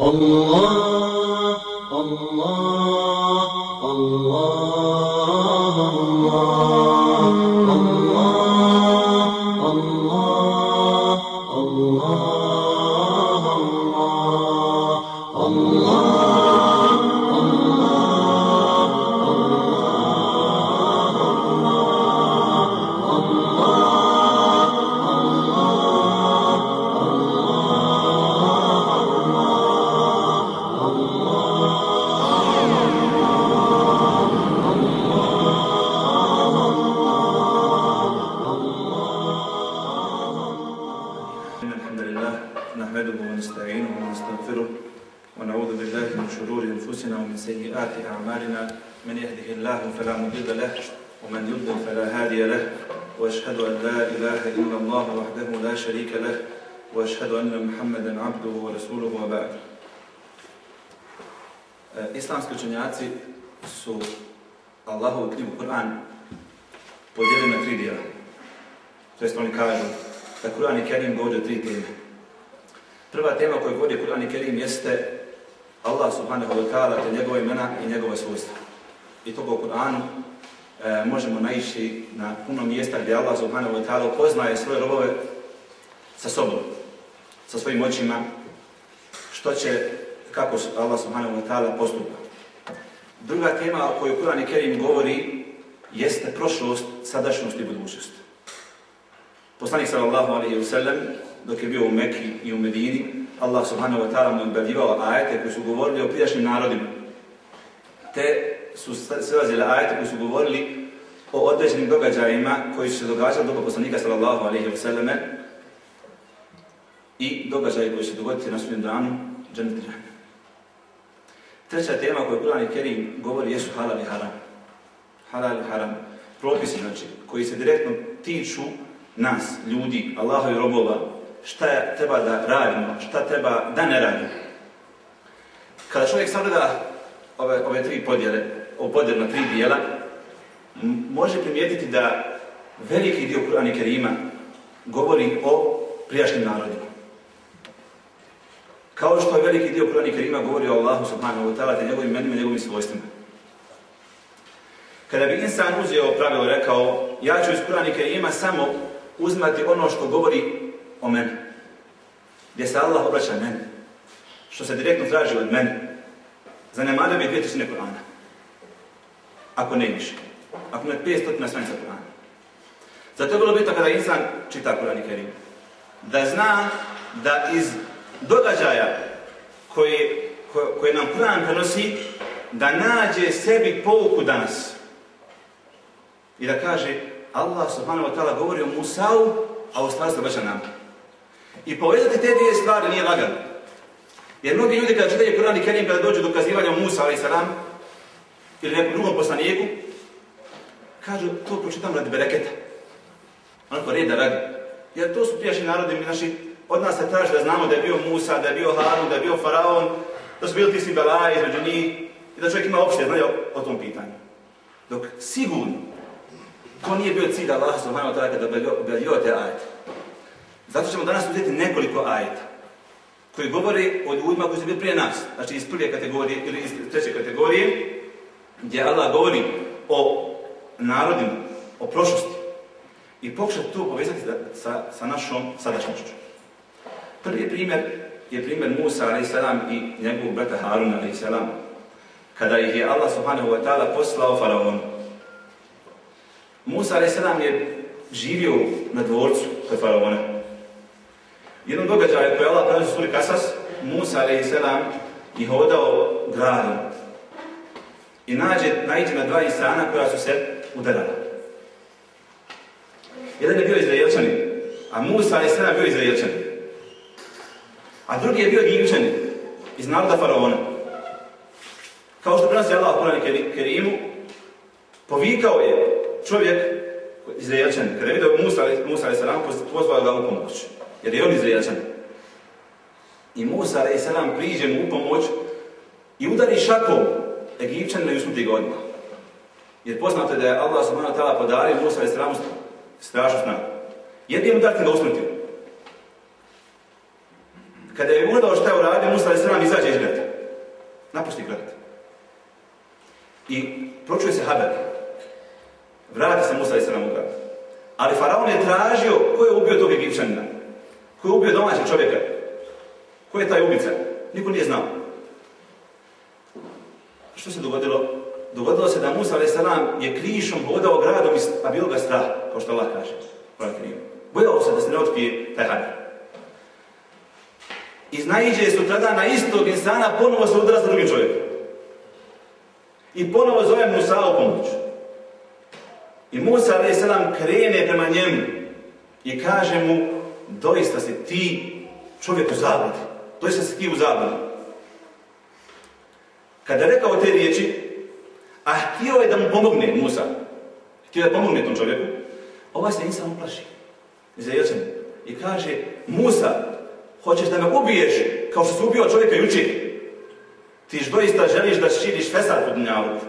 الله الله. Podijelili na tri dijela. To jest oni kažu da Kur'an i Kerim govori o tri teme. Prva tema koju govori Kur'an i Kerim jeste Allah subhanahu wa ta'ala te njegove imena i njegove svojstva. I to u Kur'anu e, možemo naići na puno mjesta gdje Allah subhanahu wa ta'ala poznaje svoje robove sa sobom, sa svojim očima, što će, kako Allah subhanahu wa ta'ala postupa. Druga tema o kojoj Kur'an i Kerim govori jeste prošlost, sadašnjost i budućnost. Poslanik sallallahu alaihi wa sallam, dok je bio u Mekki i u Medini, Allah subhanahu wa ta'ala mu objavljivao ajete koji su govorili o prijašnjim narodima. Te su silazile ajete koji su govorili o određenim događajima koji su se događali doba poslanika sallallahu alaihi wa sallame i događaji koji se dogoditi na sudnjem danu, džahannam. Treća tema koju Kur'an i Kerim govori jesu halal i haram. Halal i haram. Propisi, znači, koji se direktno tiču nas, ljudi, Allahovi robova, šta je, treba da radimo, šta treba da ne radimo. Kada čovjek sagleda ove, ove tri podjele, ovo podjele na tri dijela, može primijetiti da veliki dio Kur'ana Kerima govori o prijašnjim narodima. Kao što je veliki dio Kur'ana Kerima govori o Allahu subhanahu wa ta'ala te njegovim imenima i njegovim svojstvima. Kada bi insan uzeo pravilo rekao, ja ću iz Kur'ana Kerima samo uzmati ono što govori o meni. Gdje se Allah obraća meni. Što se direktno traži od mene. Zanemario bi dvije trećine Kur'ana. Ako ne više. Ako ne 500 stranica Kur'ana. Zato je bilo bitno kada insan čita Kur'an i Kerim. Da zna da iz događaja koje, koje nam Kur'an prenosi, da nađe sebi pouku danas. I da kaže, Allah subhanahu wa ta'ala govori o Musa'u, a u stvari se obraća. I povezati te dvije stvari nije lagano. Jer mnogi ljudi kada čitaju Kur'an i Kerim, kada dođu do kazivanja Musa, ali salam, ili nekom drugom poslanijeku, kažu, to pročitam radi bereketa. Onako reda radi. Jer to su prijašnji narodi, mi naši, od nas se traži da znamo da je bio Musa, da je bio Harun, da je bio Faraon, da su bili ti svi belaji između njih i da čovjek ima opšte znanje o, o tom pitanju. Dok sigurno, to nije bio cilj Allah subhanahu wa kada objavio te ajete. Zato ćemo danas uzeti nekoliko ajeta koji govore o ljudima koji su bili prije nas, znači iz prve kategorije ili iz treće kategorije, gdje Allah govori o narodima, o prošlosti i pokušati to povezati sa, sa našom sadašnjošću. Prvi primjer je primjer Musa a.s. i njegovog brata Haruna a.s. kada ih je Allah subhanahu wa ta'ala poslao faraonu. Musa a.s. je živio na dvorcu kod faraona. Jednom događaju koji je Allah prenosi suri Kasas, Musa a.s. je hodao gradom i nađe, naiđe na dva insana koja su se udarala. Jedan je bio Izraelčanin, a Musa a.s. je bio Izraelčanin. A drugi je bio Egipćanin iz naroda faraona. Kao što prenosi Allah u Kur'anu Kerimu, povikao je čovjek Izraelčanin, kada je vidio Musa, Musa a.s. pozvao ga u pomoć, jer je on Izraelčanin. I Musa a.s. priđe mu u pomoć i udari šakom Egipćanina i usmrti odmah. Jer poznato je da je Allah subhanahu ta'ala podario Musa a.s. strašnu snagu. Jednim udarcem ga usmrtio. Kada je ugledao šta je uradio, Musa alaih sallam izađe iz. Napusti grad. I pročuje se haber. Vrati se Musa grad. Ali faraon je tražio ko je ubio tog Egipćanina. Ko je ubio domaćeg čovjeka. Ko je taj ubica? Niko nije znao. Što se dogodilo? Dogodilo se da Musa a.s. je krišom hodao gradom, a bilo ga strah, kao što Allah kaže. Bojao se da se ne otpije taj haber. I znaiđe sutradan na istog insana, ponovo se udara sa drugim čovjekom. I ponovo zove Musa u pomoć. I Musa a.s. krene prema njemu i kaže mu, doista si ti čovjek u zabludi. Doista si ti u zabludi. Kada je rekao te riječi, a htio je da mu pomogne Musa, htio je da pomogne tom čovjeku, ovaj se insan uplaši. I kaže, Musa, hoćeš da me ubiješ kao što si ubio čovjeka jučer? Ti doista želiš da širiš fesad pod dunjavu.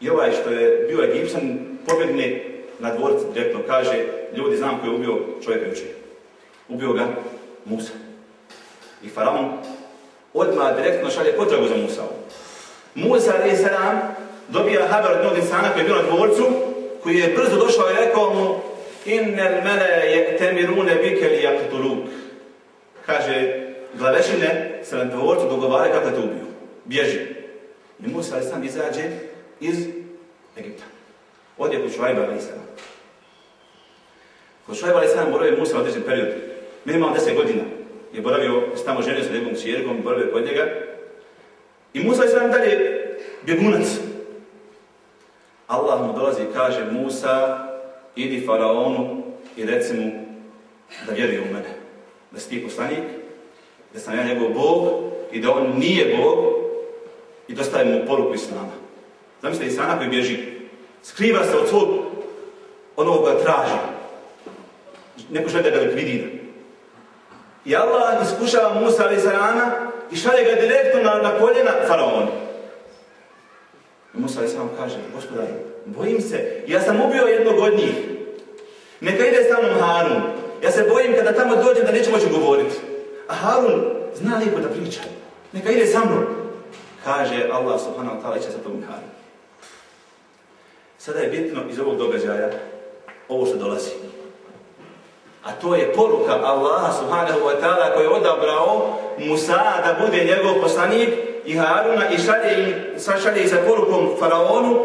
I ovaj što je bio Egipćan pobjegne na dvorcu direktno kaže, ljudi znam ko je ubio čovjeka jučer. Ubio ga Musa. I faraon odmah direktno šalje potragu za Musa. Musa a.s. dobija haber od jednog insana koji je bio na dvorcu, koji je brzo došao i rekao mu Innel mele je temirune bike li. Kaže, glavešine se na dvorcu dogovare kako te ubiju. Bježi. I Musa a.s. izađe iz Egipta. Odje kod Švajba a.s. Kod Švajba a.s. boravio Musa određen period. Minimalno deset godina je boravio s tamo ženio sa njegovom boravio kod njega. I Musa sam dalje bjegunac. Allah mu dolazi i kaže Musa, idi faraonu i reci mu da vjeruje u mene. Da si ti poslanik, da sam ja njegov Bog i da on nije Bog i dostaje mu poruku Islama. Zamislite Islama koji bježi. Skriva se od svog onog ga traži. Neko žele da likvidira. I Allah iskušava Musa ali salama i šalje ga direktno na, na koljena faraonu. I Musa ali salam kaže, gospodar, bojim se, ja sam ubio jednog od njih. Neka ide sa mnom Harun. Ja se bojim kada tamo dođem da neću moći govoriti. A Harun zna lijepo da priča. Neka ide sa mnom. Kaže Allah subhanahu wa ta'ala će sa tobom Harun. Sada je bitno iz ovog događaja ovo što dolazi. A to je poruka Allaha subhanahu wa ta'ala koji je odabrao Musa da bude njegov poslanik i Haruna i šalje, šalje i sa porukom faraonu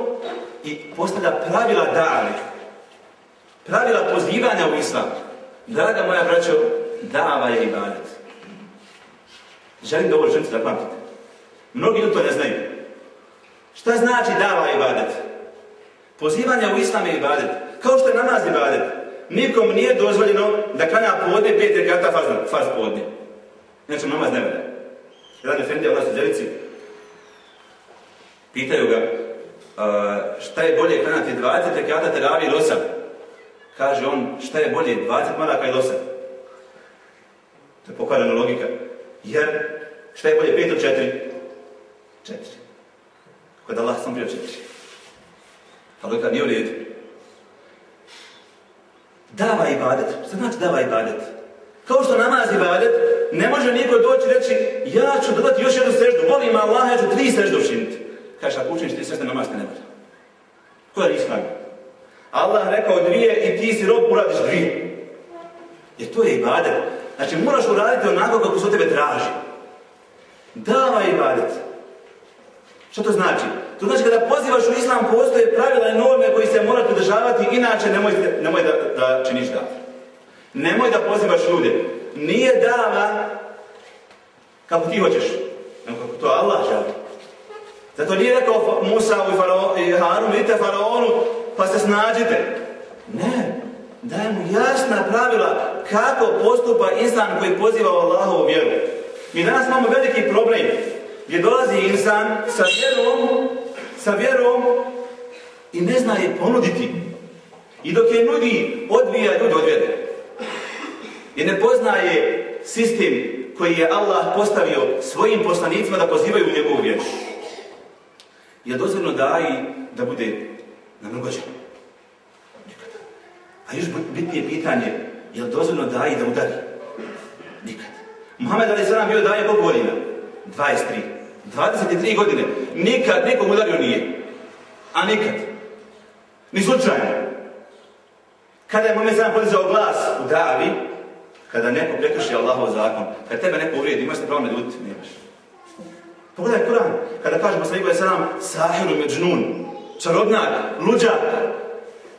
i postavlja pravila dali. Pravila pozivanja u islam. Draga moja braćo, dava je ibadet. Želim da ovo želite da pamtite. Mnogi ljudi to ne znaju. Šta znači dava ibadet? Pozivanje u islam je ibadet. Kao što je namaz ibadet. Nikom nije dozvoljeno da klanja podne pet rekata farz, farz podne. Znači namaz ne vede. Jedan efendija u nas u Zelici pitaju ga šta je bolje klanjati 20 rekata teravi ili 8? Kaže on šta je bolje 20 maraka ili 8? To je pokvarena logika. Jer šta je bolje 5 ili 4? 4. Kod Allah sam bio 4. Logika nije u redu. Dava ibadet. Šta znači dava ibadet? Kao što namaz ibadet, ne može niko doći reći ja ću dodati još jednu seždu, volim Allah, ja ću tri seždu učiniti. Kaže, ako učiniš tri sežde, namaz te ne može. Koja je islam? Allah rekao dvije i ti si rob uradiš dvije. Jer to je ibadet. Znači, moraš uraditi onako kako se od tebe traži. Dava ibadet. Što to znači? To znači kada pozivaš u islam postoje pravila i norme koji se moraju pridržavati, inače nemoj, nemoj da, da činiš da. Nemoj da pozivaš ljude. Nije dava kako ti hoćeš, nego kako to Allah želi. Zato nije rekao Musa i, faraon, i Harun, idite faraonu pa se snađite. Ne, daj mu jasna pravila kako postupa insan koji poziva Allahovu vjeru. Mi danas imamo veliki problem gdje dolazi insan sa vjerom, sa vjerom i ne zna je ponuditi. I dok je nudi, odvija ljudi od. I ne poznaje sistem koji je Allah postavio svojim poslanicima da pozivaju u njegovu vjeru. Je dozvoljno da i da bude namrgođen. A još bitnije pitanje, je li dozvoljno da i da udari? Nikad. Muhammed Ali Salam bio daje koliko godina? 23. 23 godine. Nikad nekom udario nije. A nikad. Ni slučajno. Kada je Muhammed Salam podizao glas u davi, kada neko prekrši Allahov zakon, kada tebe neko uvrijedi, imaš se pravo ne ljuditi, nemaš. Pogledaj Kur'an, kada kaže poslaniku je salam sahiru međnun, čarobnjak, luđak.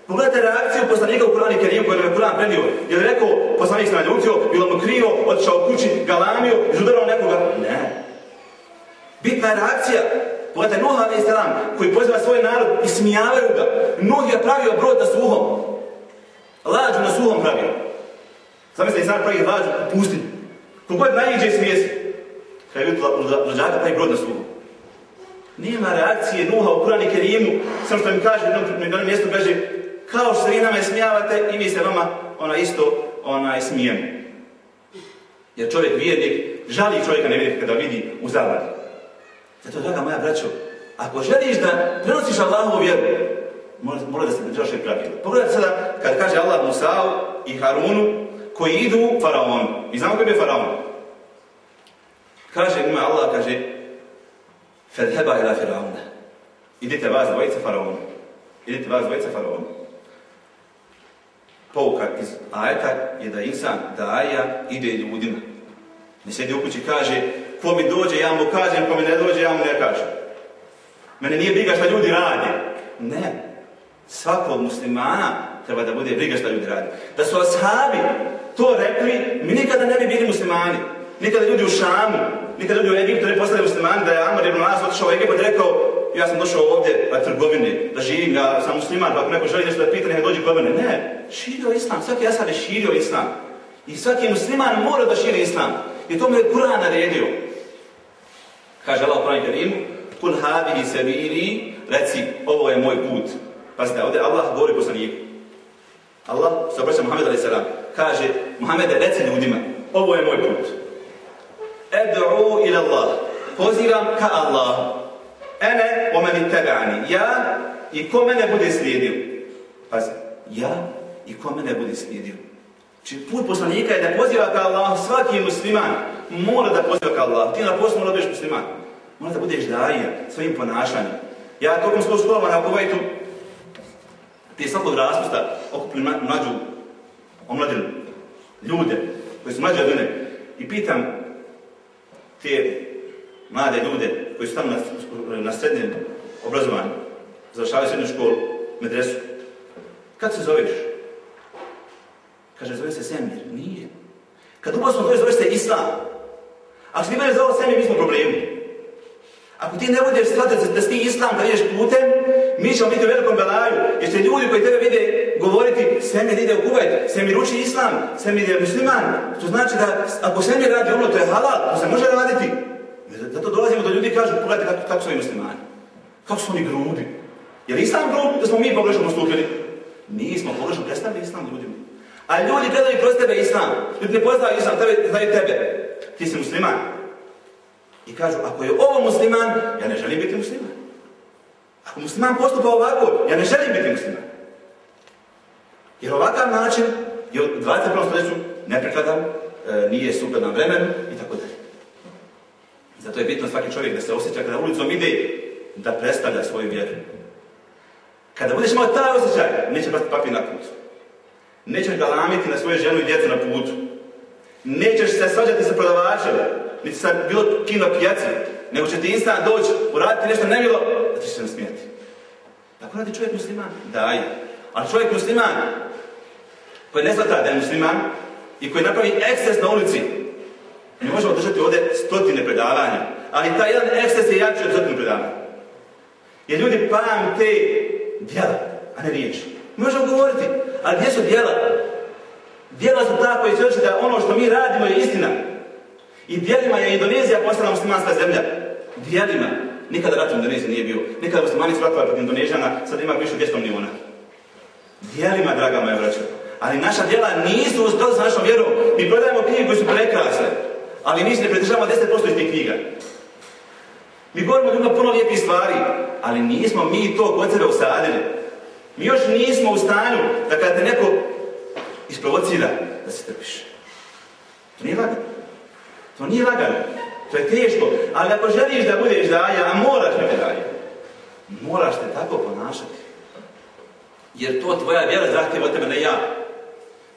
Pogledajte reakciju poslanika u Kur'anu Kerimu koji je Kur'an prenio. Je li rekao, poslanik se naljutio, bilo mu krivo, otišao kući, galamio, izudarao nekoga? Ne. Bitna je reakcija. Pogledajte Nuh salam koji poziva svoj narod i smijavaju ga. Nuh je pravio brod na suhom. Lađu na suhom pravio. Zamislite, sam pravi lađu u pustinju. Kogod najiđe smije se. Kada je vidjela luđaka pravi brod na suhom. Nema reakcije Nuha u Kurani Kerimu, samo što mi kaže na jednom mjestu kaže kao što vi nama smijavate i mi se vama ona isto ona smijemo. Jer čovjek vjernik, žali čovjeka ne vidi kada vidi u zavadi. Zato, draga moja braćo, ako želiš da prenosiš Allahovu vjeru, mora da se pridržaš i pravila. Pogledajte sada, kad kaže Allah Musa'u i Harunu, koji idu faraonu. I znamo koji je faraon? Kaže ima Allah, kaže, Fedheba ila faraona. Idite vas dvojice faraonu. Idite vas dvojice faraonu. Pouka iz ajeta je da insan daja ide ljudima. Ne sjedi u kući kaže, ko mi dođe, ja mu kažem, ko mi ne dođe, ja mu ne kažem. Mene nije briga šta ljudi rade. Ne. Svakog muslimana treba da bude briga šta ljudi rade. Da su ashabi to rekli, mi nikada ne bi bili muslimani. Nikada ljudi u Šamu, nikada ljudi u Egiptu ne postali muslimani, da je Amar ibn Las otišao u Egipat rekao ja sam došao ovdje na trgovini, da živim, ja sam musliman, pa ako neko želi nešto da pita, ne dođe kod mene. Ne, širio islam, svaki asad je širio islam. I svaki musliman mora da širi islam. I to mu je Kur'an naredio. Kaže Allah u Kur'an Kerimu, Kul hadihi sabili, reci, ovo je moj put. Pazite, ovdje Allah govori poslaniku. Allah, se obraća Muhammed a.s. kaže, Muhammede, reci ljudima, ovo je moj put. Ed'u ila Allah. Pozivam ka Allah. Ene o meni tegani. Ja i ko mene bude slijedio. Pazi, ja i ko mene bude slijedio. Či put poslanika je da poziva ka Allah, svaki musliman mora da poziva ka Allah. Ti na poslu mora da budeš musliman. Mora da budeš daija svojim ponašanjem. Ja tokom svog školova na Kuvajtu prije svakog raspusta okupili mlađu omladinu, ljude koji su mlađi od mene i pitam te mlade ljude koji su tamo na, na srednjem obrazovanju, završavaju srednju školu, medresu. Kako se zoveš? Kaže, zove se Semir. Nije. Kad uposlom zoveš, zove se Islam. Ako ti mene zove Semir, mi smo problemi. Ako ti ne budeš shvatiti da si Islam kad ideš putem, mi ćemo biti u velikom belaju. Jer će ljudi koji tebe vide govoriti Semir ide u Kuvajt, Semir uči Islam, Semir je musliman. To znači da ako Semir radi ono, to je halal, to se može raditi. Zato dolazimo do ljudi kažu, pogledajte kako, kako su ovi muslimani. Kako su oni grubi. Je li Islam grub da smo mi pogrešno postupili? Nismo pogrešno predstavili Islam ljudima. A ljudi gledaju kroz tebe Islam. Ljudi ne poznaju Islam, tebe, znaju tebe. Ti si musliman. I kažu, ako je ovo musliman, ja ne želim biti musliman. Ako musliman postupa ovako, ja ne želim biti musliman. Jer ovakav način je u 21. stoljeću neprikladan, e, nije sukladan vremenu i tako dalje. Zato je bitno svaki čovjek da se osjeća kada ulicom ide da predstavlja svoju vjeru. Kada budeš imao taj osjećaj, neće bati papir na putu. Nećeš galamiti na svoju ženu i djecu na putu. Nećeš se svađati sa prodavačem, niti sa bilo kim na pijaci, nego će ti instant doći, uraditi nešto nemilo, da ti će se nasmijati. Tako radi čovjek musliman? Daj. Ali čovjek musliman, koji ne zvata da je musliman i koji napravi eksces na ulici, mi možemo držati ovdje stotine predavanja, ali taj jedan eksces je jači od stotine predavanja. Jer ljudi pamte djela, a ne riječ. Mi možemo govoriti, ali gdje su djela? Djela su ta koji svjedoči da ono što mi radimo je istina. I djelima je Indonezija postala muslimanska zemlja. Djelima. Nikada rat u Indoneziji nije bio. Nikada muslimani su ratovali protiv Indonežana, sad ima više od 200 milijuna. Djelima, draga moja braća. Ali naša djela nisu u skladu sa našom vjerom. Mi prodajemo knjige koje su prekrasne, ali mi se ne pridržavamo 10% iz tih knjiga. Mi govorimo ljudima puno lijepih stvari, ali nismo mi to kod sebe usadili. Mi još nismo u stanju da kada te neko isprovocira, da se trpiš. To nije lagano. To nije lagano. To je teško. Ali ako želiš da budeš daja, a moraš biti daja, moraš te tako ponašati. Jer to tvoja vjera zahtjeva od tebe, ne ja.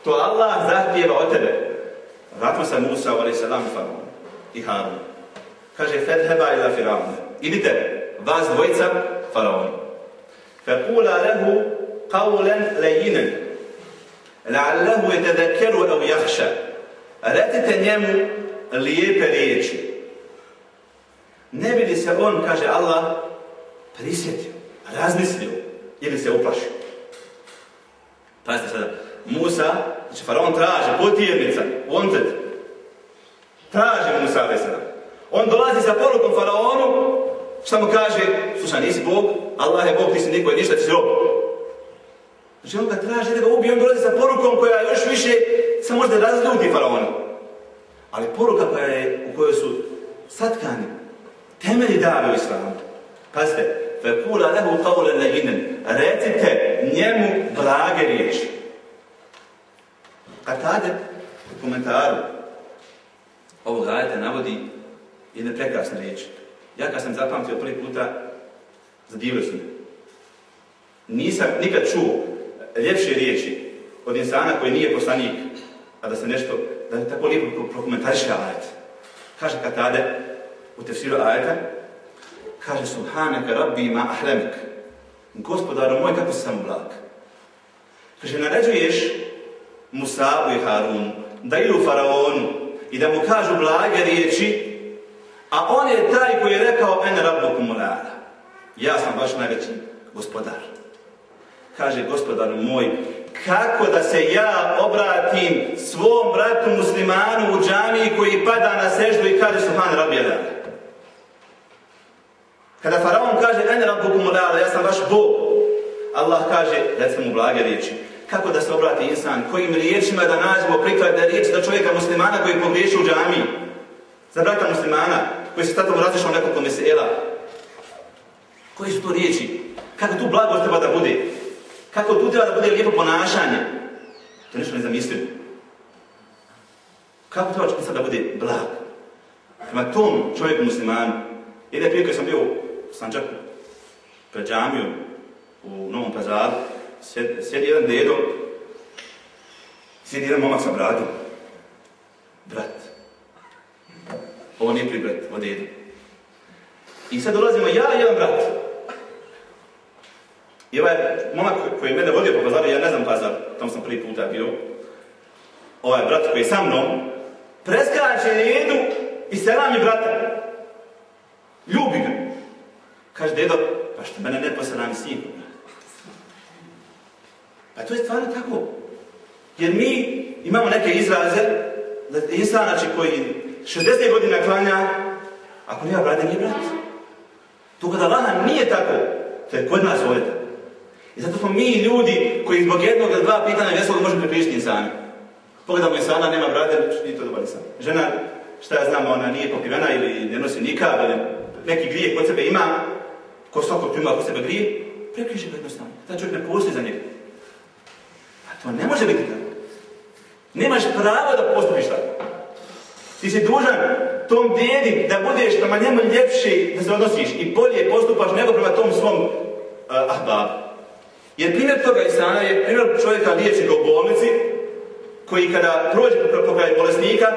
To Allah zahtjeva od tebe. Vratimo se Musa, faraon i Harun. Kaže, fedheba ila firaun. Idite, vas dvojica, faraon. Lehu qawlan lejinen. La'allahu je tedekeru au jahša. Recite njemu lijepe riječi. Ne bi li se on, kaže Allah, prisjetio, razmislio ili se uplašio. Pazite sada, Musa, znači faraon traže, potjernica, ontet, traži Musa a.s. On dolazi sa porukom faraonu, šta mu kaže, slušaj, nisi Bog, Allah je Bog, ti si niko i ništa, ti si rob. Znači on ga traži da ga ubije, on dolazi sa porukom koja još više se možda razljuti faraonu. Ali poruka koja je, u kojoj su satkani temelji dave u islamu. Pazite, fekula lehu qawlan laginen. Recite njemu blage riječi. Katade u komentaru ovog ajeta navodi jedne prekrasne riječi. Ja kad sam zapamtio prvi puta, zadivio sam. Nisam nikad čuo ljepše riječi od insana koji nije poslanik, a da se nešto, da je tako lijepo prokomentariše ajet. Kaže Katade, u tefsiru ajeta, kaže Subhanaka rabbi ma ahlemik. Gospodaru moj, kako si samo blag. Kaže, naređuješ Musabu i Harunu da idu faraonu i da mu kažu blage riječi, a on je taj koji je rekao en rabbukum ulala. Ja sam baš najveći gospodar. Kaže gospodar moj, kako da se ja obratim svom bratu muslimanu u džamiji koji pada na seždu i kaže Subhan rabbi alala. Kada faraon kaže en rabbukum ulala, ja sam baš Bog. Allah kaže, recite mu blage riječi. Kako da se obrati insan? Kojim riječima da nađemo prikladne riječi za čovjeka muslimana koji pogriješi u džamiji? Za brata muslimana koji se tatom razlišao nekoliko mesela? Koji su to riječi? Kako tu blagost treba da bude? Kako tu treba da bude lijepo ponašanje? To nešto nezamislivo. Kako treba čovjek da bude blag? Prema tom čovjeku muslimanu. Jedne prije sam bio u Sanđaku, pred džamijom, u Novom pazaru, sjedi jedan dedo, sjedi jedan momak sa bradom. Brat. Ovo nije pri brat, ovo dedo. I sad dolazimo ja i jedan brat. I ovaj momak koji je mene vodio po pazaru, ja ne znam pazar, tamo sam prvi puta bio, ovaj brat koji je sa mnom, preskače dedu i selam je brata. Ljubi ga. Kaže, dedo, pa što mene ne poselam sin? Pa to je stvarno tako. Jer mi imamo neke izraze, da insan, znači, koji 60 godina klanja, ako nema brade, nije brat. To kod Allaha nije tako. To je kod nas ovdje. I zato smo mi ljudi koji zbog jednog ili dva pitanja veselog možemo pripričati insani. Pogledamo insana, nema brade, i to dobar sam. Žena, šta ja znam, ona nije pokrivena ili ne nosi nikad, ili neki grijeh kod sebe ima, ko svakog ima kod sebe grije, prekriže ga jednostavno. Taj čovjek ne postoji za njega. A to ne može biti tako. Nemaš pravo da postupiš tako. Ti si dužan tom djedi da budeš prema njemu ljepši, da se odnosiš i bolje postupaš nego prema tom svom uh, ahbabu. Jer primjer toga Isana je primjer čovjeka liječnika u bolnici, koji kada prođe pokraj bolesnika,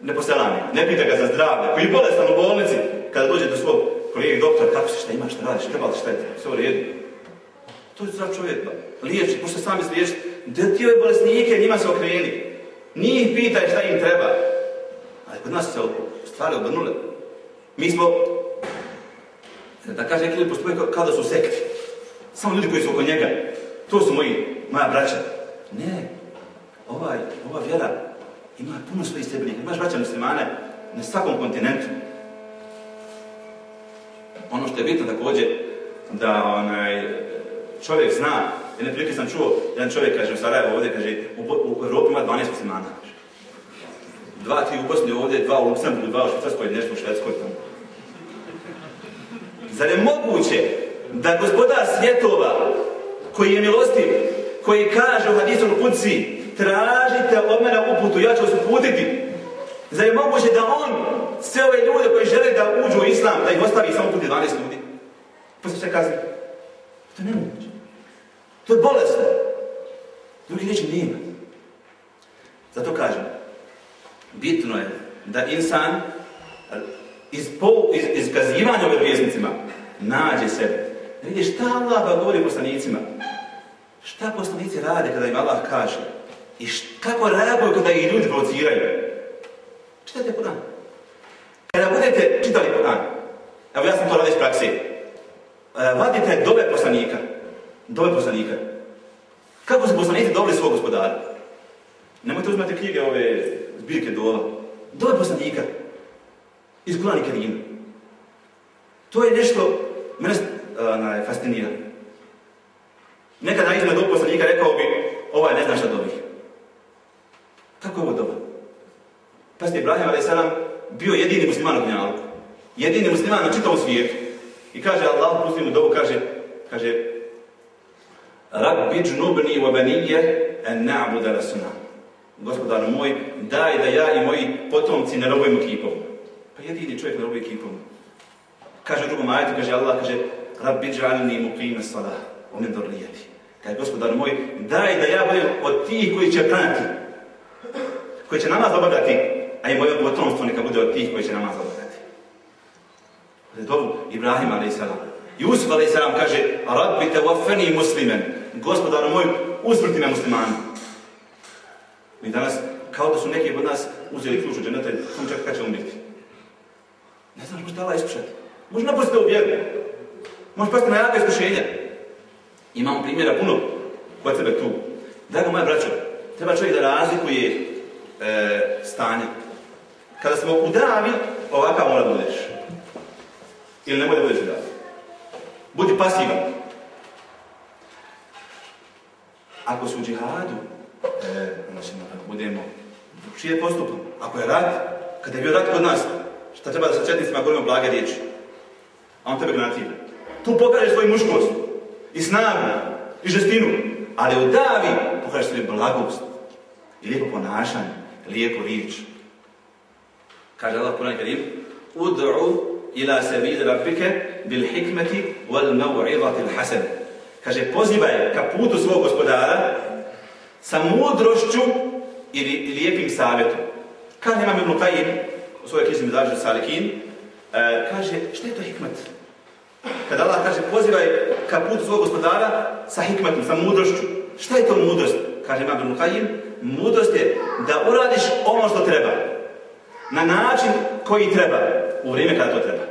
ne poselami, ne pita ga za zdravlje, koji je bolestan u bolnici, kada dođe do svog kolege doktora, kako si, šta imaš, šta radiš, treba li šta je, sve u redu. To je zdrav čovjek, liječnik, možete sami se liječiti, da ti ove bolesnike, njima se okreni. Njih pitaj šta im treba. Ali kod nas se stvari obrnule. Mi smo, da kaže neki ljudi postupuju kao da su sekti. Samo ljudi koji su oko njega. To su moji, moja braća. Ne, ovaj, ova vjera ima puno svojih stebenika. Imaš braća muslimane na svakom kontinentu. Ono što je bitno također, da onaj, čovjek zna, jedne prilike sam čuo, jedan čovjek kaže u Sarajevo ovdje, kaže, u, u Europi ima 12 muslimana. Dva, tri u Bosni ovdje, dva u Luksemburgu, dva u Švicarskoj, nešto u Švedskoj. Zar je moguće da gospodar svjetova, koji je milostiv, koji kaže u hadisu Kudsi, tražite od mene uputu, ja ću vas uputiti. Zar je moguće da on sve ove ljude koji žele da uđu u islam, da ih ostavi samo tu 12 ljudi? Poslije sve kazni. To je nemoguće. To je bolesno. Drugi riječi nema. Zato kažem, bitno je da insan iz, iz, iz kazivanja ove vjesnicima nađe sebe. Da vidi šta Allah govori poslanicima. Šta poslanici rade kada im Allah kaže? I št, kako reaguju kada ih ljudi provociraju? Čitajte Kur'an. Kada budete čitali Kur'an, evo ja sam to radio iz prakse, e, vadite dobe poslanika. Dobe poslanika. Kako su poslanici dobili svog gospodara? Nemojte uzmati knjige ove zbirke dova. Dobe poslanika. Iz Kur'ana i Kerima. To je nešto, mene uh, fascinira. Nekad na izgled dobu poslanika rekao bi, ovaj ne zna šta dobi. Kako je ovo dobro? Pazite, Ibrahim a.s. bio jedini musliman u Dunjalku. Jedini musliman na čitavom svijetu. I kaže Allah, pusti mu dobu, kaže, kaže Rabbi džnubni wa banije en na'buda rasuna. Gospodar moj, daj da ja i moji potomci ne robujemo kipom. Pa jedini čovjek ne robuje kipom. Kaže u drugom ajetu, kaže Allah, kaže Rabbi džalni muqime salah, omen dorlijeti. Kaže gospodar moj, daj da ja budem od tih koji će pranati, koji će namaz obavljati, a i moje potomstvo neka bude od tih koji će namaz obavljati. Dobro, Ibrahim a.s. Jusuf a.s. kaže, Rabbi te wafeni muslimen, gospodar moj, usmrti me muslimanu. Mi danas, kao da su neki od nas uzeli ključ u dženete, sam čak kad će umriti. Ne znaš, možda Allah iskušati. Može napustiti u vjeru. Može pasti na jaka iskušenja. Imamo primjera puno kod sebe tu. Draga moja braćo, treba čovjek da razlikuje e, stanje. Kada smo u dravi, ovakav mora da budeš. Ili nemoj da budeš u dravi. Budi pasivan. Ako su u džihadu, e, ćemo da budemo čije postupom. Ako je rat, kada je bio rat kod nas, šta treba da sa četnicima govorimo blage riječi? A on tebe granatira. Tu pokažeš svoju muškost i snagu i žestinu, ali u davi pokažeš svoju blagost i lijepo ponašanje, lijepo riječ. Kaže Allah Kur'an Karim, Ud'u ila sabili rabbike bil hikmeti wal al hasan. Kaže pozivaj ka putu svog gospodara sa mudrošću i lijepim savjetom. Kaže Imam Ibn Qayyim u svojoj knjizi Medađu Salikin, e, kaže šta je to hikmet? Kada Allah kaže pozivaj ka putu svog gospodara sa hikmetom, sa mudrošću. Šta je to mudrost? Kaže Imam Ibn mudrost je da uradiš ono što treba. Na način koji treba. U vrijeme kada to treba.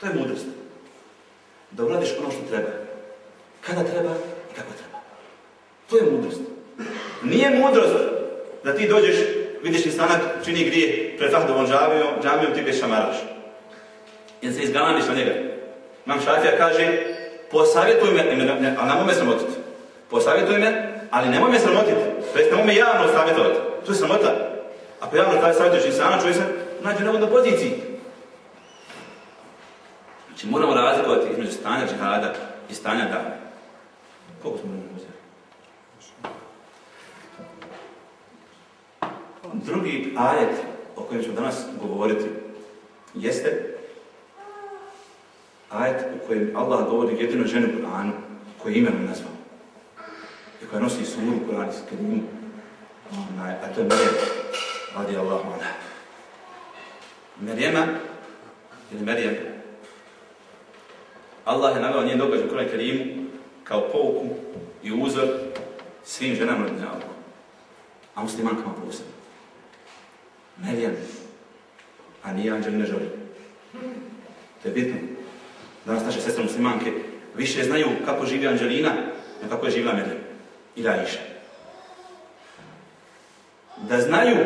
To je mudrost. Da uradiš ono što treba. Kada treba i kako treba. To je mudrost. Nije mudrost da ti dođeš, vidiš instanak, čini grije pred Fahdovom džamijom, džamijom ti beš šamaraš. I se izgalamiš na njega. Mam Šafija kaže, posavjetuj me, a nemoj me sramotiti. Posavjetuj me, ali nemoj me sramotiti. To jest, nemoj me javno savjetovati. To je sramota. Ako javno taj savjetuješ insana, čuje se, nađe na na poziciji. Znači, moramo razlikovati između stanja džihada i stanja dane. Koliko smo možemo uzeti? Drugi ajet o kojem ćemo danas govoriti jeste ajet u kojem Allah govori jedinu ženu Kur'anu koju je imenom nazvao. I koja nosi suru Kur'an iz Kerimu. A to je Merijem radi Allahu anha. Merijema ili Merijem Allah je naveo njen događaj u Kur'an Kerimu kao pouku i uzor svim ženama na a muslimankama posebno Merijem a nije Anđelina Žoli to je bitno danas naše sestre muslimanke više znaju kako živi Anđelina nego kako je živila Merijem ili Aisha. Da znaju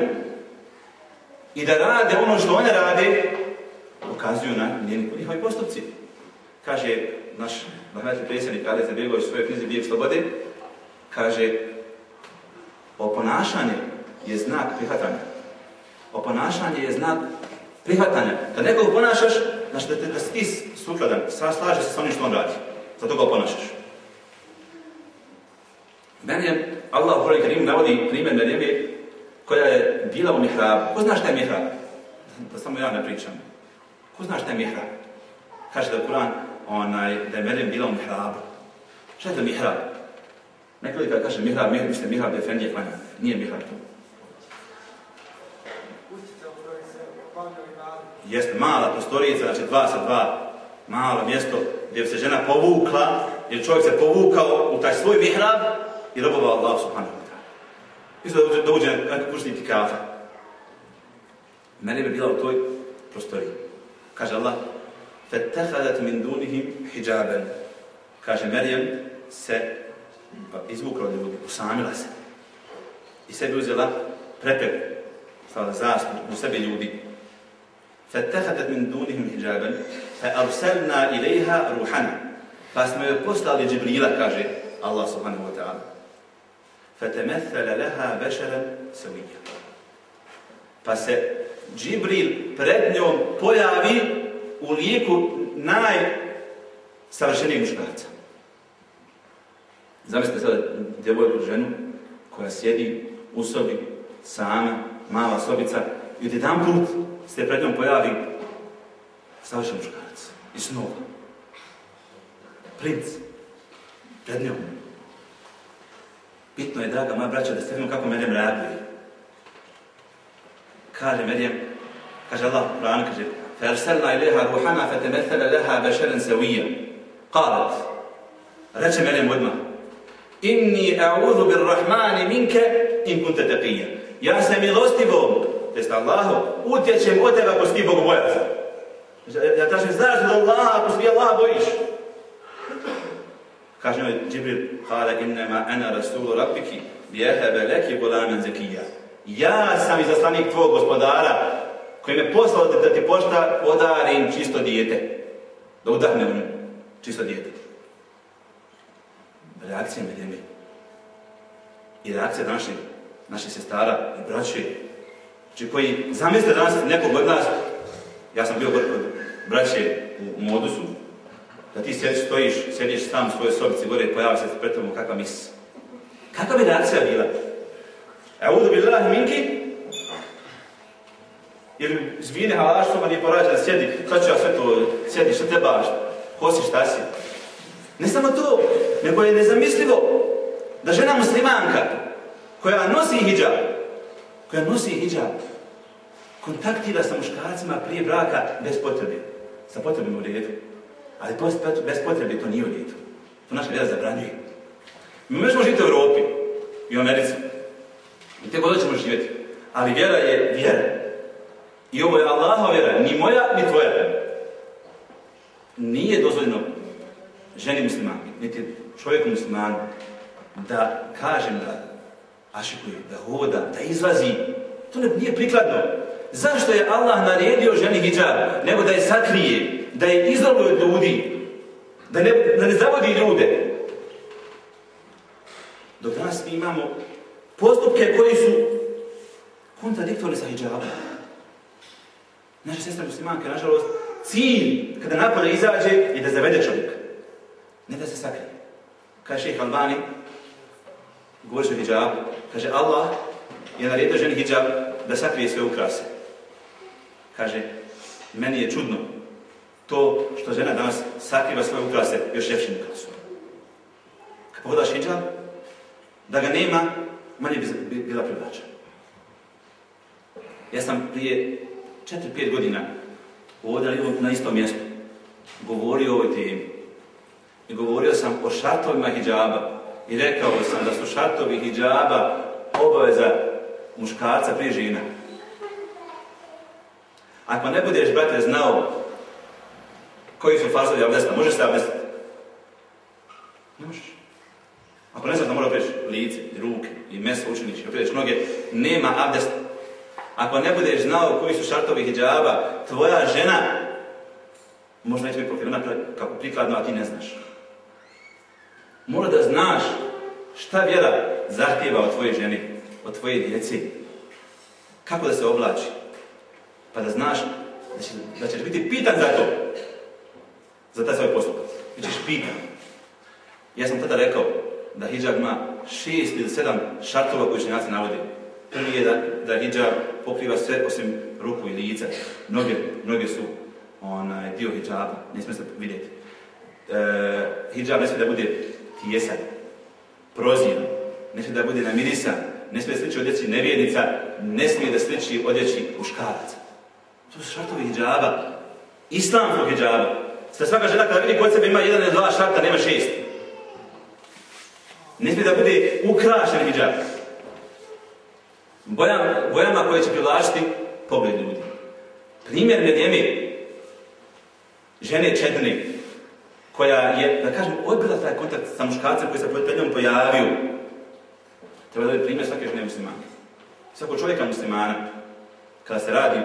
i da rade ono što one rade, ukazuju na njeni njihovi postupci. Kaže naš rahmetli predsjednik Ali Zabegović u svojoj knjizi Bijeg slobode, kaže oponašanje je znak prihvatanja. Oponašanje je znak prihvatanja. Kad nekog ponašaš, znači da, da, da si ti sukladan, slaže se s onim što on radi. Zato ga oponašaš. Merijem, Allah u Kur'an Karim navodi primjer Merijeme koja je bila u mihrabu. Ko zna šta je mihrab? Da samo ja ne pričam. Ko zna šta je mihrab? Kaže da je Kur'an onaj, da je Merem bila u mihrabu. Šta je to mihrab? Neko li kada kaže mihrab, mihrab, mislite mihrab je fendije klanja. Nije mihrab to. Jeste mala prostorica, znači dva sa dva, malo mjesto gdje bi se žena povukla, jer čovjek se povukao u taj svoj mihrab i robovao Allah subhanahu wa ta'ala. Isto da uđe, da uđe na kućni kafa. Mene bi bila u toj prostoriji. Kaže Allah, فَتَّخَذَتْ مِنْ دُونِهِمْ حِجَابًا Kaže, Merijem se izvukla od ljudi, usamila se. I sebi uzela prepreku, stavila zastup u sebi ljudi. فَاتَّخَذَتْ مِنْ دُونِهِمْ حِجَابًا فَأَرْسَلْنَا إِلَيْهَا رُوحَنَا Pa smo joj poslali Džibrila, kaže Allah subhanahu wa ta'ala. فَتَمَثَّلَ لَهَا بَشَرًا سَوِيًّا Pa se Džibril pred njom pojavi u lijeku najsavršenijeg muškarca. Zamislite sada djevojku ženu koja sjedi u sobi, sama, mala sobica, i jedan put se pred njom pojavi savršen muškarac i snova. Princ, pred njom. Bitno je, draga moja braća, da ste vidimo kako Merijem reaguje. Kaže Merijem, kaže Allah u kaže فَأَرْسَلْنَا إِلَيْهَا رُوحَنَا فَتَمَثَلَ لَهَا بَشَرًا سَوِيًّا قالت Reče Merijem odmah, a'udhu bir rahmani minke in kunte taqiyya. Ja se milostivom, testa Allahu, utječem od tebe ako si bogobojazan. Ja tražim znaš od Allaha ako si Allah bojiš. Kaže mi Džibril, kala innama ana rasulu rabbiki, bjehebe leki gulamen zekija. Ja sam izaslanik tvog gospodara, koji me poslao da, da ti pošta podarim čisto dijete. Da udahne u nju, čisto dijete. Reakcija Medemi. I reakcija naših, naših sestara i braći, znači koji, zamislite danas nekog od nas, ja sam bio braće u modusu, da ti sjediš, stojiš, sjediš sam u svojoj sobici gore i pojavi se pred tobom kakva mis. Kakva bi reakcija bila? Evo bi billahi minki, ili zvine halaš, to nije porađa, sjedi, sad ću ja sve to, sjedi, šta trebaš, ko si, šta si. Ne samo to, nego je nezamislivo da žena muslimanka koja nosi hijab, koja nosi hijab, kontaktira sa muškarcima prije braka bez potrebe. Sa potrebom u redu. Ali bez potrebe to nije u redu. To naša vjera zabranjuje. Mi možemo živjeti u Europi i u Americi. I te god ćemo živjeti. Ali vjera je vjera. I ovo je Allahova vjera, ni moja, ni tvoja vjera. Nije dozvoljeno ženi muslimanki, niti čovjeku muslimanu, da kažem da ašikuje, da hoda, da izlazi. To ne, nije prikladno. Zašto je Allah naredio ženi hijab, nego da je sakrije, da je izoluje ljudi, da ne, da ne zavodi ljude? Dok danas mi imamo postupke koji su kontradiktorni sa hijabom. Naša sestra muslimanka, nažalost, cilj kada napade izađe je da zavede čovjeka. Ne da se sakrije. Kaže šeha Albani, govoriš o hijabu, kaže Allah je naredio ženi hijab da sakrije sve ukrase. Kaže, meni je čudno to što žena danas sakriva svoje ukrase još ljepšim ukrasom. Kad pogledaš hijab, da ga nema, manje bi bila privlačena. Ja sam prije 4-5 godina ovdje na istom mjestu govorio o ovoj temi. I govorio sam o šartovima hijjaba. I rekao sam da su šartovi hijjaba obaveza muškarca prije žena. Ako ne budeš, brate, znao koji su fazovi abdesta, možeš se abdestiti? Ne možeš. Ako ne znaš da mora preći lice, ruke, i meso i preći noge, nema abdesta. Ako ne budeš znao koji su šartovi hijjaba, tvoja žena možda neće biti pokrivena prikladno, a ti ne znaš. Mora da znaš šta vjera zahtjeva od tvoje žene, od tvoje djeci. Kako da se oblači. Pa da znaš da, će, da ćeš biti pitan za to. Za taj svoj postupak. Bićeš pitan. Ja sam tada rekao da hijab ima šest ili sedam šartova koji ženjaci navodi. Prvi je da, da hijab pokriva sve osim ruku i lice. Noge, noge su onaj, dio hijaba, ne smije se vidjeti. E, hijab ne smije da bude tijesan, prozivan, ne smije da bude namirisan, ne smije sliči odjeći nevjernica, ne smije da sliči odjeći muškaraca. To su šartovi hijaba, islamskog hijaba. Ste svaka žena kada vidi kod sebe ima jedan ili dva šarta, nema šest. Ne smije da bude ukrašen hijab. Bojam, bojama koje će privlačiti pogled ljudi. Primjer Medjeme, žene četne, koja je, da kažem, odbila taj kontakt sa muškarcem koji se pred njom pojavio. Treba da je primjer svake žene muslimane. Svakog čovjeka muslimana, kada se radi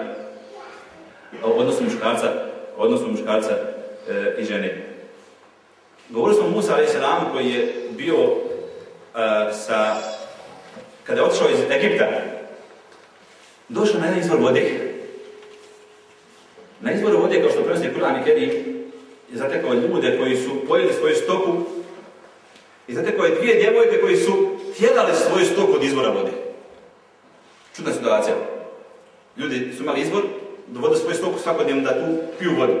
o odnosu muškarca, odnosu muškarca e, i žene. Govorili smo Musa a.s. koji je bio e, sa, kada je otišao iz Egipta, došao na jedan izvor vode. Na izvoru vode, kao što prenosi Kur'an i Kerim, je zatekao ljude koji su pojeli svoju stoku i zatekao je dvije djevojke koji su tjerali svoju stoku od izvora vode. Čudna situacija. Ljudi su imali izvor, dovode svoju stoku svakodnevno da tu piju vodu.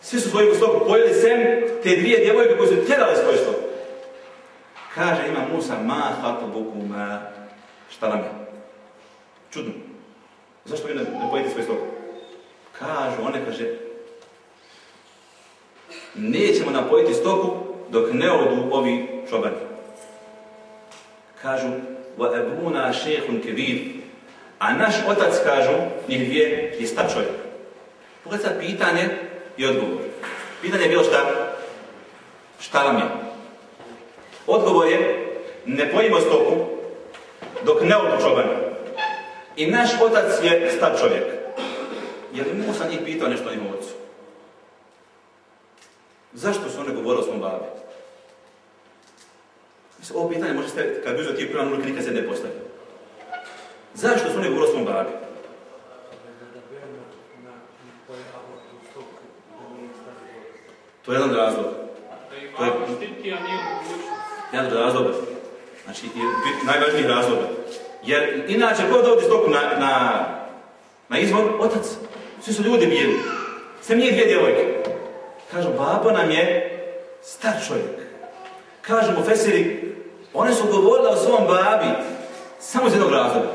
Svi su svoju stoku pojeli sem te dvije djevojke koje su tjerale svoju stoku. Kaže ima Musa, ma hatu buku, ma šta nam je? Čudno. Zašto vi ne pojete svoju stoku? Kažu, one kaže, nećemo napojiti stoku dok ne odu ovi čobani. Kažu, wa ebuna šehun kebir, a naš otac, kažu, njih dvije, je star čovjek. Pogledaj sad pitanje i odgovor. Pitanje je bilo šta? Šta vam je? Odgovor je, ne pojimo stoku dok ne odu čobani. I naš otac je star čovjek. Je li Musa njih pitao nešto o njihovom ocu? Zašto su one govorili o svom babi? Mislim, ovo pitanje može staviti, kad bi uzeo ti Kur'an, nikad se ne postavi. Zašto su oni govorili o svom babi? To je jedan a nije mogućnost. Jedan od razloga. Znači, je najvažnijih razloga. Jer inače, ko dovodi stoku na, na, na izvor? Otac. Svi su ljudi bili. Sve nije dvije djevojke. Kažu, babo nam je star čovjek. Kažu mu Fesiri, one su govorile o svom babi samo iz jednog razloga.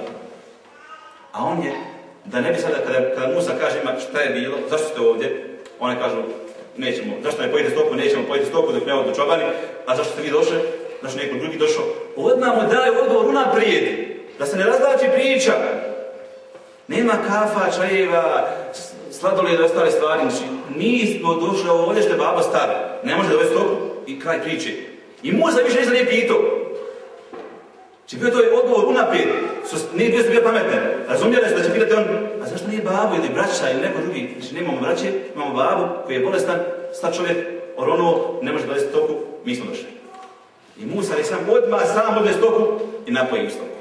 A on je, da ne bi sada, kada, kada Musa kaže ima šta je bilo, zašto ste ovdje, one kažu, nećemo, zašto ne pojete stoku, nećemo pojeti stoku dok ne odu čobani, a zašto ste vi došli, zašto neko drugi došao. Odmah mu daju odgovor unaprijed, da se ne razlači priča. Nema kafa, čajeva, sladoleda i ostale stvari. Znači, mi smo došli ovdje što je baba stara. Ne može dovesti stoku i kraj priče. I Musa više ništa nije pitao. Či bio to je odgovor unaprijed, nije bio bio pametne. Razumjeli su da će pitati on, a zašto nije babu ili braća ili neko drugi? Znači nemamo braće, imamo babu koji je bolestan, star čovjek, oronuo, ne može dovesti stoku, mi smo došli. I Musa je sam odmah sam odve stoku i napoji stoku.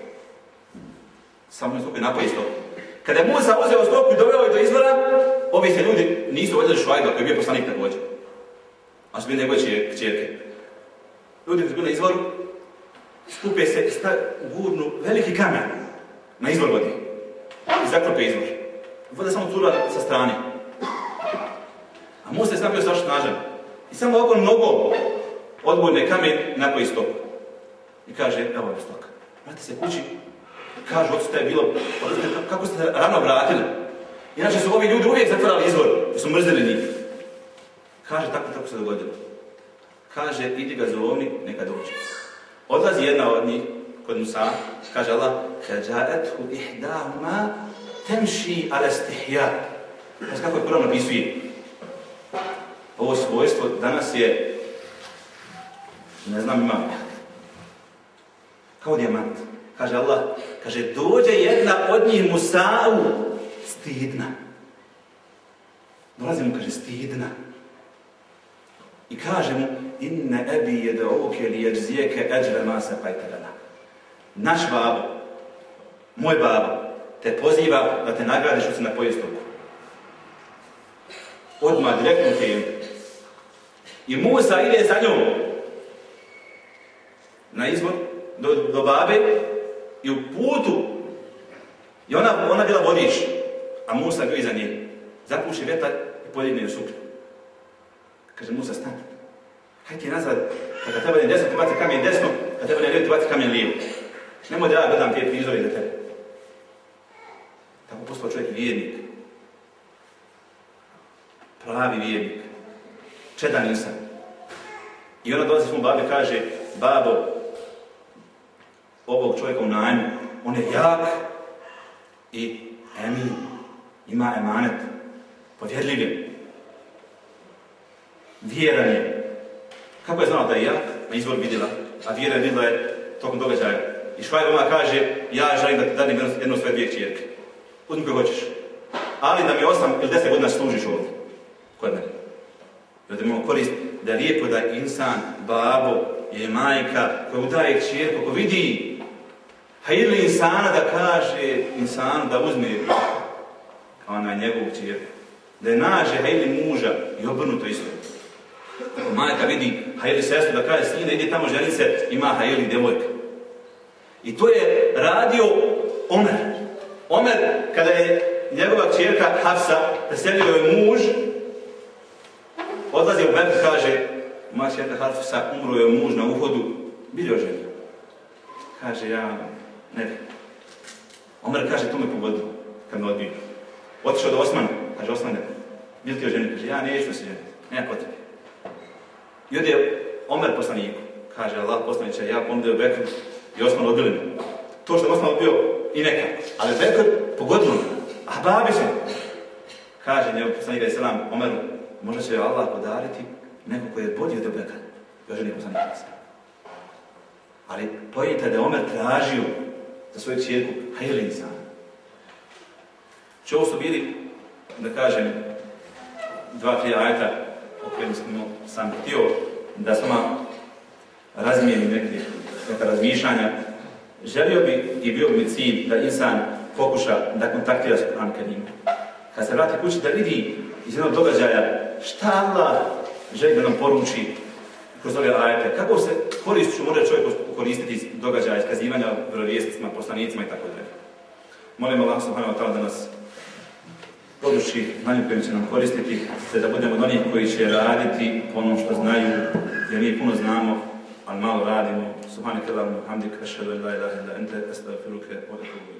Samo stoku i napoji stoku. Kada je Musa uzeo stoku i doveo je do izvora, ovi se ljudi nisu voljeli Šuajba koji je bio poslanik također. A su bili njegove kćerke. Ljudi su bili na izvoru, skupe se i gurnu veliki kamen na izvor vodi. I zaklope izvor. Voda samo cura sa strane. A Musa je sam bio strašno snažan. I samo ovako nogom odgurne kamen i napoji stoku. I kaže, evo je stoka. Vrati se kući. Kažu, odsuta je bilo, kako ste rano vratili? Inače su ovi ljudi uvijek zatvorali izvor, jer su mrzili njih. Kaže, tako tako se dogodilo. Kaže, idi ga zovni, neka dođe. Odlazi jedna od njih, kod Musa, kaže Allah, Hađarethu ihdahuma temši ale stihja. Znači kako je Kur'an napisuje? Ovo svojstvo danas je, ne znam imam, kao dijamant. Kaže Allah, kaže, dođe jedna od njih Musa'u, stidna. Dolazi mu, kaže, stidna. I kaže mu, inne ebi jed'uke li jeđzijeke eđre ma se pajtelena. Naš babo, moj babo, te poziva da te nagradiš što si na pojestoku. Odmah direktno temu. I Musa ide za njom na izvor do, do babe i u putu I ona, ona bila vodič, a Musa bio iza nje. Zapuši vjetar i podigne ju suknju. Kaže Musa, stani. Hajde nazad, kada treba ne desno, ti baci kamen desno, kada treba ne lijevo, ti baci kamen lijevo. Nemoj da ja gledam te prizori za tebe. Tako postao čovjek vjernik. Pravi vjernik. Čedan insan. I ona dolazi svom babi i kaže, babo, ovog čovjeka u najmu, on je jak i emin, ima emanet, povjerljiv je, vjeran je. Kako je znala da je jak? Na izvor vidjela, a vjera je vidjela je tokom događaja. I Švajb ona kaže, ja želim da ti danim jednu, svoje dvije čirke. Uzmi koju hoćeš. Ali da mi osam ili deset godina služiš ovdje. Kod mene. Jer da imamo korist da je lijepo da insan, babo, je majka koja udaje čirku, ko vidi a ili insana da kaže insanu da uzme kao onaj njegovu čirku. Da je nađe hajli muža i obrnuto isto. Majka vidi hajli sestru da kaže sine ide tamo ženi se ima hajli djevojka. I to je radio Omer. Omer kada je njegova čirka Hafsa preselio je muž odlazi u Beku kaže moja čirka Hafsa umro je muž na uhodu bilo ženi. Kaže ja ne bi. Omer kaže, to me pogodilo, kad me odbio. Otišao do Osmana, kaže Osmane, bil ti oženi? Kaže, ja neću se ženiti, nema potrebe. I ovdje Omer poslaniku, kaže Allah poslaniče, ja ponudio Bekr i Osman odbili me. To što je Osman odbio i neka, ali Bekr pogodilo me. A babi se, kaže njegov poslanik je selam Omeru, možda će Allah podariti neko koji je bolji od Bekra. I oženi poslanik Ali pojenta da je Omer tražio za svoju insana. Či ovo su bili, da kažem, dva, tri ajta o kojim smo sam htio da s vama razmijenim neke, neka razmišljanja. Želio bi i bio bi cilj da insan pokuša da kontaktira s Kur'an Kerim. Kad se vrati kući da vidi iz jednog događaja šta Allah želi da nam poruči kroz ove ajete. Kako se koristiću može čovjek koristiti iz događaja, iskazivanja vjerovijesticima, poslanicima i tako dalje. Molim Allah subhanahu ta'ala da nas poduči znanju kojim će nam koristiti, te da budemo od onih koji će raditi ono što znaju, jer mi puno znamo, ali malo radimo. Subhanak Allahumma an la ilaha illa atubu